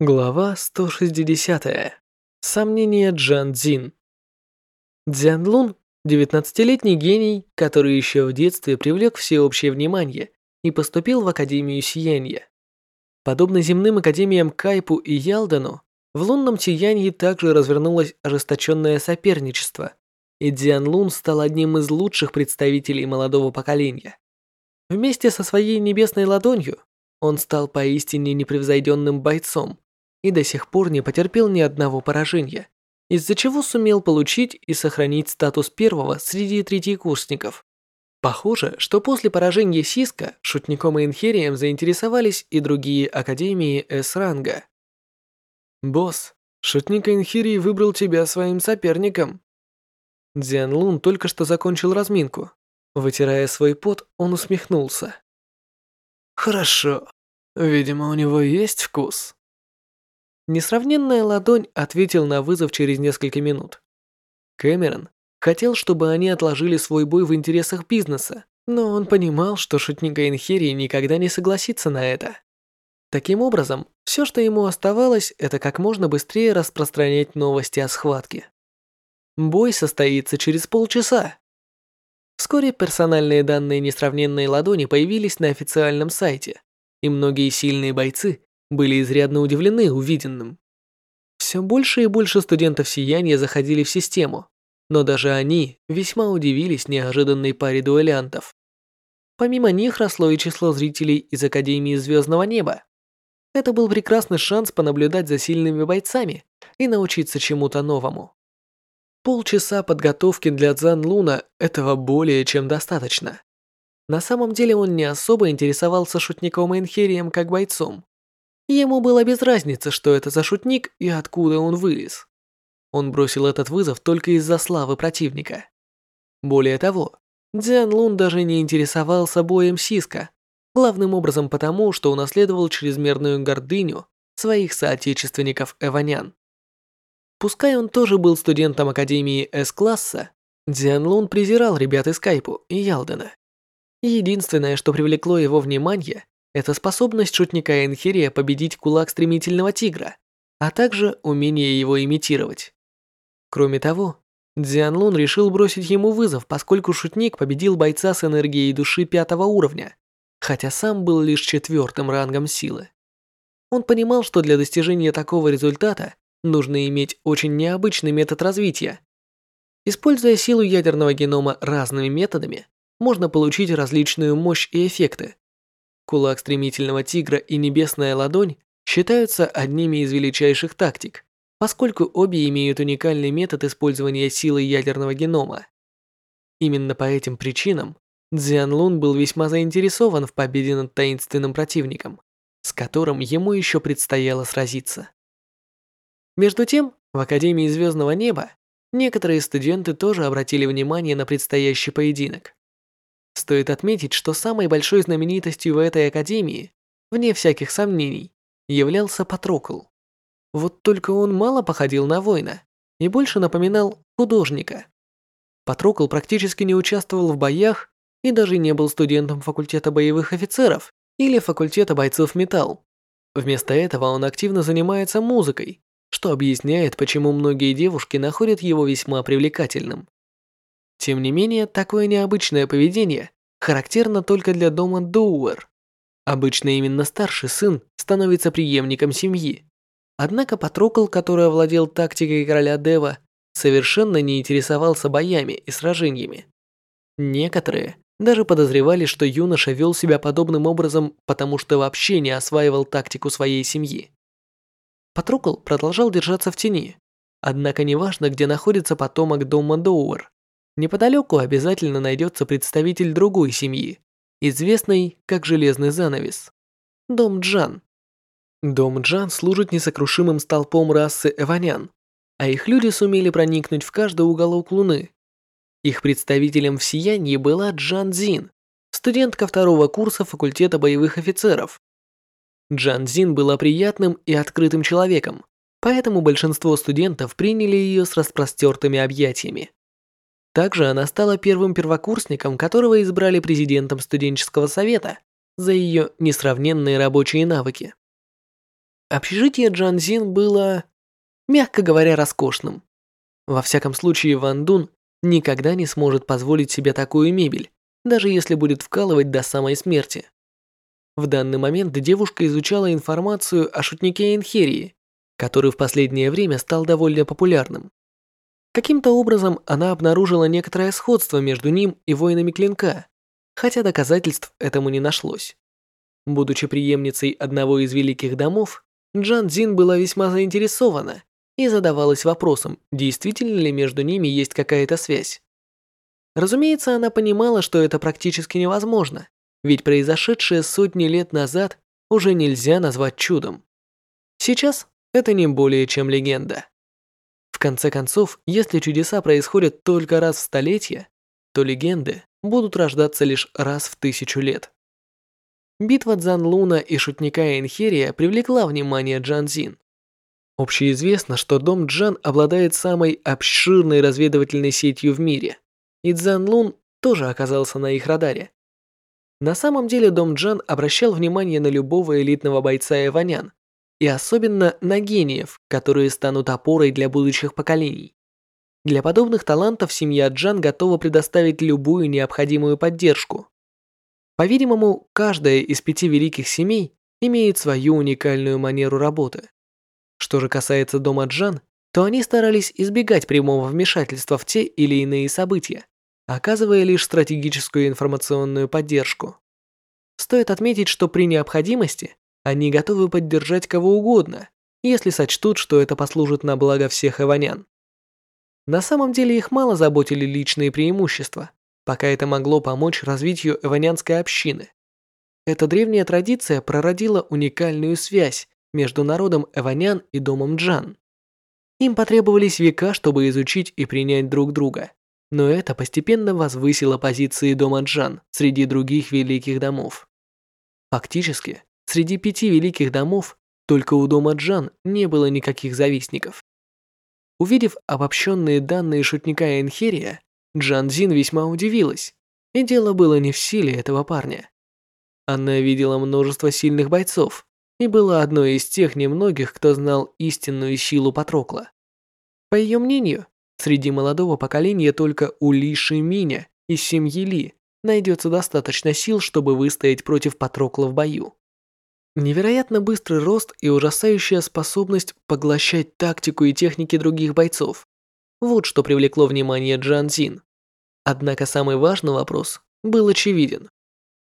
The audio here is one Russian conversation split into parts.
Глава 160. Сомнения Джан Цзин. Дзян Лун – 19-летний гений, который еще в детстве привлек всеобщее внимание и поступил в Академию Сияния. Подобно земным академиям Кайпу и Ялдану, в лунном сиянии также развернулось ожесточенное соперничество, и Дзян Лун стал одним из лучших представителей молодого поколения. Вместе со своей небесной ладонью он стал поистине непревзойденным бойцом и до сих пор не потерпел ни одного поражения, из-за чего сумел получить и сохранить статус первого среди третьекурсников. Похоже, что после поражения Сиска шутником и инхерием заинтересовались и другие академии С-ранга. «Босс, шутник Инхирий выбрал тебя своим соперником». Дзян Лун только что закончил разминку. Вытирая свой пот, он усмехнулся. «Хорошо. Видимо, у него есть вкус». Несравненная ладонь ответил на вызов через несколько минут. Кэмерон хотел, чтобы они отложили свой бой в интересах бизнеса, но он понимал, что шутника Инхерии никогда не согласится на это. Таким образом, все, что ему оставалось, это как можно быстрее распространять новости о схватке. Бой состоится через полчаса. Вскоре персональные данные несравненной ладони появились на официальном сайте, и многие сильные бойцы были изрядно удивлены увиденным. Все больше и больше студентов сияния заходили в систему, но даже они весьма удивились неожиданной паре дуэлянтов. Помимо них росло и число зрителей из Академии Звездного Неба. Это был прекрасный шанс понаблюдать за сильными бойцами и научиться чему-то новому. Полчаса подготовки для Цзан Луна этого более чем достаточно. На самом деле он не особо интересовался шутником Энхерием как бойцом. Ему было без разницы, что это за шутник и откуда он вылез. Он бросил этот вызов только из-за славы противника. Более того, Дзян Лун даже не интересовался боем Сиска, главным образом потому, что унаследовал чрезмерную гордыню своих соотечественников Эванян. Пускай он тоже был студентом Академии С-класса, Дзян Лун презирал ребят из Кайпу и Ялдена. Единственное, что привлекло его внимание, это способность шутника Энхирия победить кулак стремительного тигра, а также умение его имитировать. Кроме того, Дзян Лун решил бросить ему вызов, поскольку шутник победил бойца с энергией души пятого уровня, хотя сам был лишь четвертым рангом силы. Он понимал, что для достижения такого результата нужно иметь очень необычный метод развития. Используя силу ядерного генома разными методами, можно получить различную мощь и эффекты, Кулак стремительного тигра и небесная ладонь считаются одними из величайших тактик, поскольку обе имеют уникальный метод использования силы ядерного генома. Именно по этим причинам Цзян Лун был весьма заинтересован в победе над таинственным противником, с которым ему еще предстояло сразиться. Между тем, в Академии Звездного Неба некоторые студенты тоже обратили внимание на предстоящий поединок. Стоит отметить, что самой большой знаменитостью в этой академии, вне всяких сомнений, являлся Патрокл. Вот только он мало походил на воина и больше напоминал художника. Патрокл практически не участвовал в боях и даже не был студентом факультета боевых офицеров или факультета бойцов металл. Вместо этого он активно занимается музыкой, что объясняет, почему многие девушки находят его весьма привлекательным. Тем не менее, такое необычное поведение характерно только для дома Доуэр. Обычно именно старший сын становится преемником семьи. Однако Патрокл, который овладел тактикой короля Дева, совершенно не интересовался боями и сражениями. Некоторые даже подозревали, что юноша вел себя подобным образом, потому что вообще не осваивал тактику своей семьи. Патрокл продолжал держаться в тени, однако неважно, где находится потомок дома Доуэр, Неподалеку обязательно найдется представитель другой семьи, известный как Железный Занавес. Дом Джан. Дом Джан служит несокрушимым столпом расы Эванян, а их люди сумели проникнуть в каждый уголок Луны. Их представителем в Сиянии была Джан Зин, студентка второго курса факультета боевых офицеров. Джан Зин была приятным и открытым человеком, поэтому большинство студентов приняли ее с распростертыми объятиями. Также она стала первым первокурсником, которого избрали президентом студенческого совета за ее несравненные рабочие навыки. Общежитие Джанзин было, мягко говоря, роскошным. Во всяком случае, Ван Дун никогда не сможет позволить себе такую мебель, даже если будет вкалывать до самой смерти. В данный момент девушка изучала информацию о шутнике Энхерии, который в последнее время стал довольно популярным. Каким-то образом она обнаружила некоторое сходство между ним и воинами клинка, хотя доказательств этому не нашлось. Будучи преемницей одного из великих домов, Джан Цзин была весьма заинтересована и задавалась вопросом, действительно ли между ними есть какая-то связь. Разумеется, она понимала, что это практически невозможно, ведь произошедшее сотни лет назад уже нельзя назвать чудом. Сейчас это не более чем легенда. В конце концов, если чудеса происходят только раз в столетие, то легенды будут рождаться лишь раз в тысячу лет. Битва Цзанлуна и шутника Энхерия привлекла внимание Джан Зин. Общеизвестно, что дом Джан обладает самой обширной разведывательной сетью в мире, и Цзанлун тоже оказался на их радаре. На самом деле дом Джан обращал внимание на любого элитного бойца Эванян, и особенно на гениев, которые станут опорой для будущих поколений. Для подобных талантов семья Джан готова предоставить любую необходимую поддержку. По-видимому, каждая из пяти великих семей имеет свою уникальную манеру работы. Что же касается дома Джан, то они старались избегать прямого вмешательства в те или иные события, оказывая лишь стратегическую информационную поддержку. Стоит отметить, что при необходимости они готовы поддержать кого угодно, если сочтут, что это послужит на благо всех эванян. На самом деле их мало заботили личные преимущества, пока это могло помочь развитию эванянской общины. Эта древняя традиция прородила уникальную связь между народом эванян и домом Джан. Им потребовались века, чтобы изучить и принять друг друга, но это постепенно возвысило позиции дома Джан среди других великих домов. Фактически, Среди пяти великих домов только у дома Джан не было никаких завистников. Увидев обобщенные данные шутника Энхерия, Джан Зин весьма удивилась, и дело было не в силе этого парня. Она видела множество сильных бойцов и была одной из тех немногих, кто знал истинную силу Патрокла. По ее мнению, среди молодого поколения только у Ли Шиминя из семьи Ли найдется достаточно сил, чтобы выстоять против Патрокла в бою. Невероятно быстрый рост и ужасающая способность поглощать тактику и техники других бойцов. Вот что привлекло внимание Джан Зин. Однако самый важный вопрос был очевиден.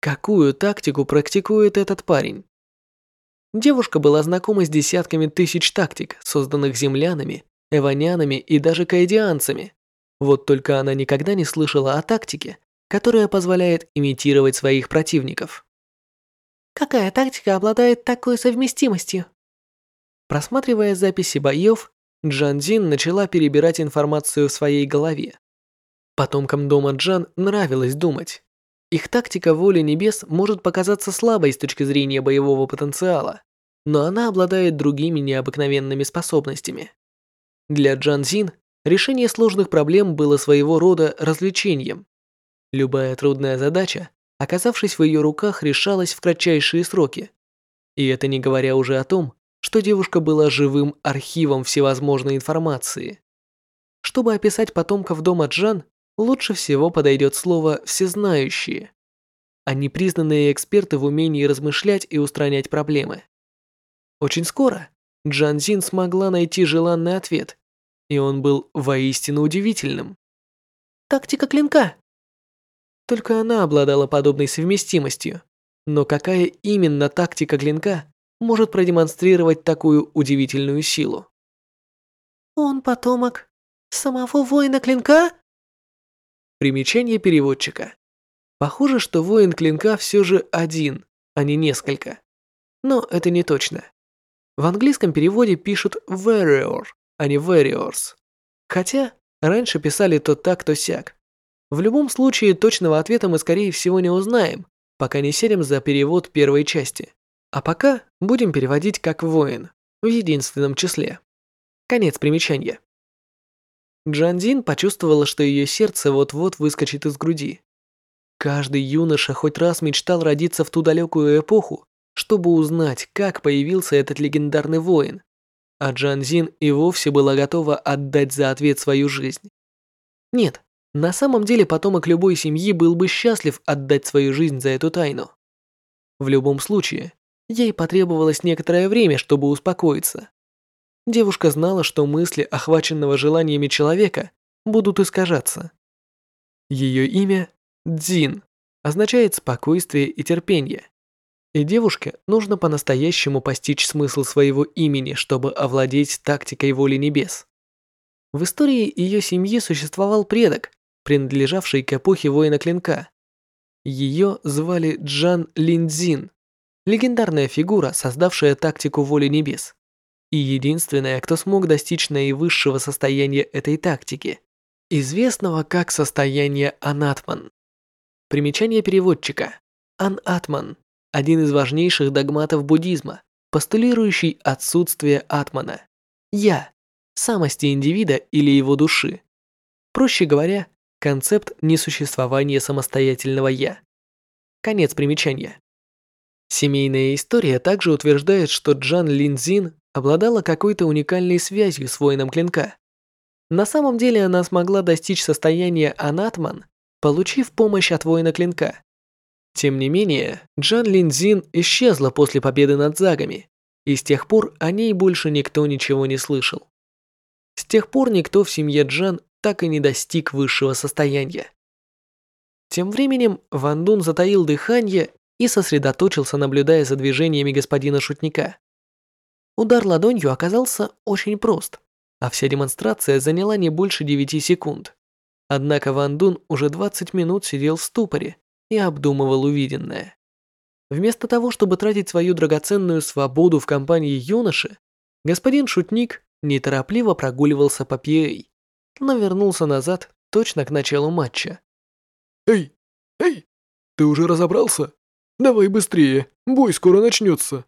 Какую тактику практикует этот парень? Девушка была знакома с десятками тысяч тактик, созданных землянами, эванянами и даже каэдианцами. Вот только она никогда не слышала о тактике, которая позволяет имитировать своих противников. Какая тактика обладает такой совместимостью? Просматривая записи боев, Джан Зин начала перебирать информацию в своей голове. Потомкам дома Джан нравилось думать. Их тактика воли небес может показаться слабой с точки зрения боевого потенциала, но она обладает другими необыкновенными способностями. Для Джан Зин решение сложных проблем было своего рода развлечением. Любая трудная задача оказавшись в ее руках, решалась в кратчайшие сроки. И это не говоря уже о том, что девушка была живым архивом всевозможной информации. Чтобы описать потомков дома Джан, лучше всего подойдет слово «всезнающие». Они признанные эксперты в умении размышлять и устранять проблемы. Очень скоро Джан Зин смогла найти желанный ответ, и он был воистину удивительным. «Тактика клинка», только она обладала подобной совместимостью. Но какая именно тактика клинка может продемонстрировать такую удивительную силу? Он потомок самого воина клинка? Примечание переводчика. Похоже, что воин клинка все же один, а не несколько. Но это не точно. В английском переводе пишут warrior, а не warriors. Хотя раньше писали то так, то сяк. В любом случае, точного ответа мы, скорее всего, не узнаем, пока не сядем за перевод первой части. А пока будем переводить как «воин» в единственном числе. Конец примечания. Джандин почувствовала, что ее сердце вот-вот выскочит из груди. Каждый юноша хоть раз мечтал родиться в ту далекую эпоху, чтобы узнать, как появился этот легендарный воин, а Джан Зин и вовсе была готова отдать за ответ свою жизнь. Нет, на самом деле потомок любой семьи был бы счастлив отдать свою жизнь за эту тайну. В любом случае, ей потребовалось некоторое время, чтобы успокоиться. Девушка знала, что мысли охваченного желаниями человека будут искажаться. Ее имя Дзин означает спокойствие и терпение. И девушке нужно по-настоящему постичь смысл своего имени, чтобы овладеть тактикой воли небес. В истории ее семьи существовал предок, принадлежавший к эпохе воина клинка. Ее звали Джан Линдзин, легендарная фигура, создавшая тактику воли небес. И единственная, кто смог достичь наивысшего состояния этой тактики, известного как состояние Анатман. Примечание переводчика. Ан-Атман один из важнейших догматов буддизма, постулирующий отсутствие атмана, я, самости индивида или его души. Проще говоря, концепт несуществования самостоятельного я. Конец примечания. Семейная история также утверждает, что Джан Линзин обладала какой-то уникальной связью с воином клинка. На самом деле она смогла достичь состояния анатман, получив помощь от воина клинка. Тем не менее, Джан Линзин исчезла после победы над Загами, и с тех пор о ней больше никто ничего не слышал. С тех пор никто в семье Джан так и не достиг высшего состояния. Тем временем Ван Дун затаил дыхание и сосредоточился, наблюдая за движениями господина шутника. Удар ладонью оказался очень прост, а вся демонстрация заняла не больше 9 секунд. Однако Ван Дун уже 20 минут сидел в ступоре, и обдумывал увиденное. Вместо того, чтобы тратить свою драгоценную свободу в компании юноши, господин Шутник неторопливо прогуливался по PA, но вернулся назад точно к началу матча. «Эй, эй, ты уже разобрался? Давай быстрее, бой скоро начнется!»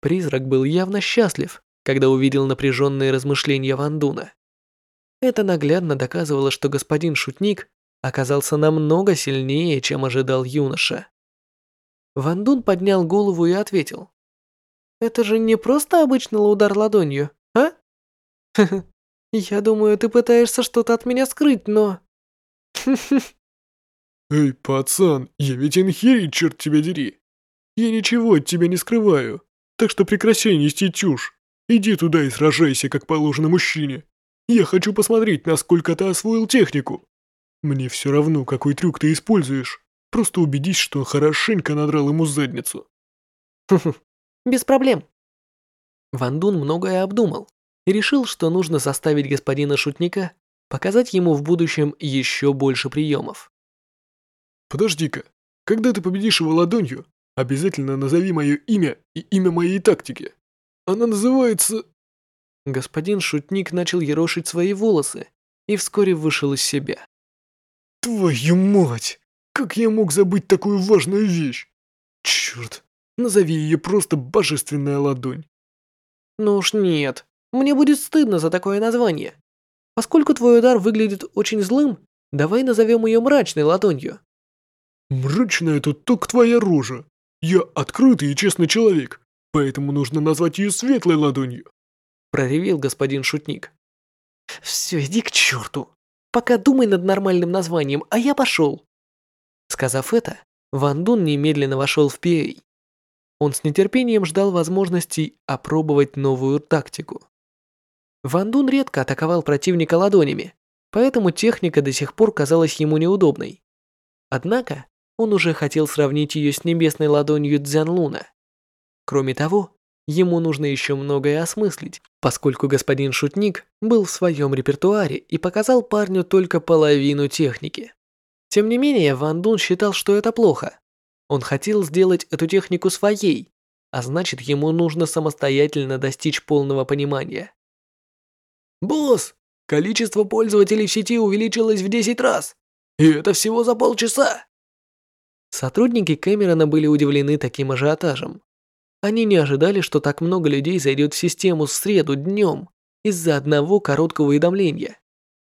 Призрак был явно счастлив, когда увидел напряженные размышления Вандуна. Это наглядно доказывало, что господин Шутник оказался намного сильнее, чем ожидал юноша. Ван Дун поднял голову и ответил. «Это же не просто обычный удар ладонью, а? Я думаю, ты пытаешься что-то от меня скрыть, но...» «Эй, пацан, я ведь инхири, черт тебя дери! Я ничего от тебя не скрываю, так что прекращай нести чушь. Иди туда и сражайся, как положено мужчине. Я хочу посмотреть, насколько ты освоил технику». Мне все равно, какой трюк ты используешь. Просто убедись, что хорошенько надрал ему задницу. без проблем. Ван Дун многое обдумал и решил, что нужно заставить господина шутника показать ему в будущем еще больше приемов. Подожди-ка, когда ты победишь его ладонью, обязательно назови мое имя и имя моей тактики. Она называется... Господин шутник начал ерошить свои волосы и вскоре вышел из себя. Твою мать! Как я мог забыть такую важную вещь? Черт, назови ее просто божественная ладонь. Ну уж нет, мне будет стыдно за такое название. Поскольку твой удар выглядит очень злым, давай назовем ее мрачной ладонью. Мрачная тут только твоя рожа. Я открытый и честный человек, поэтому нужно назвать ее светлой ладонью. Проревел господин шутник. Все, иди к черту. Пока думай над нормальным названием, а я пошел. Сказав это, Ван Дун немедленно вошел в PA. Он с нетерпением ждал возможности опробовать новую тактику. Ван Дун редко атаковал противника ладонями, поэтому техника до сих пор казалась ему неудобной. Однако, он уже хотел сравнить ее с небесной ладонью Цзянлуна. Кроме того, Ему нужно еще многое осмыслить, поскольку господин Шутник был в своем репертуаре и показал парню только половину техники. Тем не менее, Ван Дун считал, что это плохо. Он хотел сделать эту технику своей, а значит, ему нужно самостоятельно достичь полного понимания. «Босс, количество пользователей в сети увеличилось в 10 раз, и это всего за полчаса!» Сотрудники Кэмерона были удивлены таким ажиотажем. Они не ожидали, что так много людей зайдет в систему в среду днем из-за одного короткого уведомления,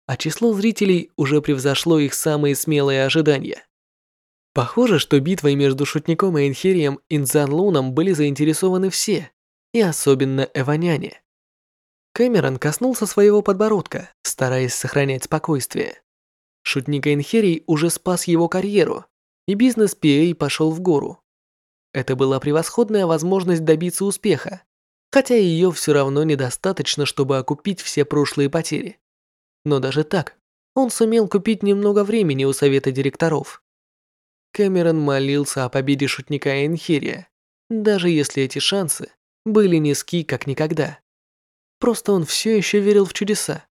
а число зрителей уже превзошло их самые смелые ожидания. Похоже, что битвой между шутником и Энхирием и Нзанлуном были заинтересованы все, и особенно эваняне. Кэмерон коснулся своего подбородка, стараясь сохранять спокойствие. Шутник Энхерий уже спас его карьеру, и бизнес PA пошел в гору. Это была превосходная возможность добиться успеха, хотя ее все равно недостаточно, чтобы окупить все прошлые потери. Но даже так, он сумел купить немного времени у совета директоров. Кэмерон молился о победе шутника Энхирия, даже если эти шансы были низки как никогда. Просто он все еще верил в чудеса.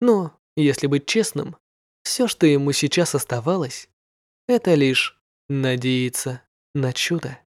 Но, если быть честным, все, что ему сейчас оставалось, это лишь надеяться на чудо.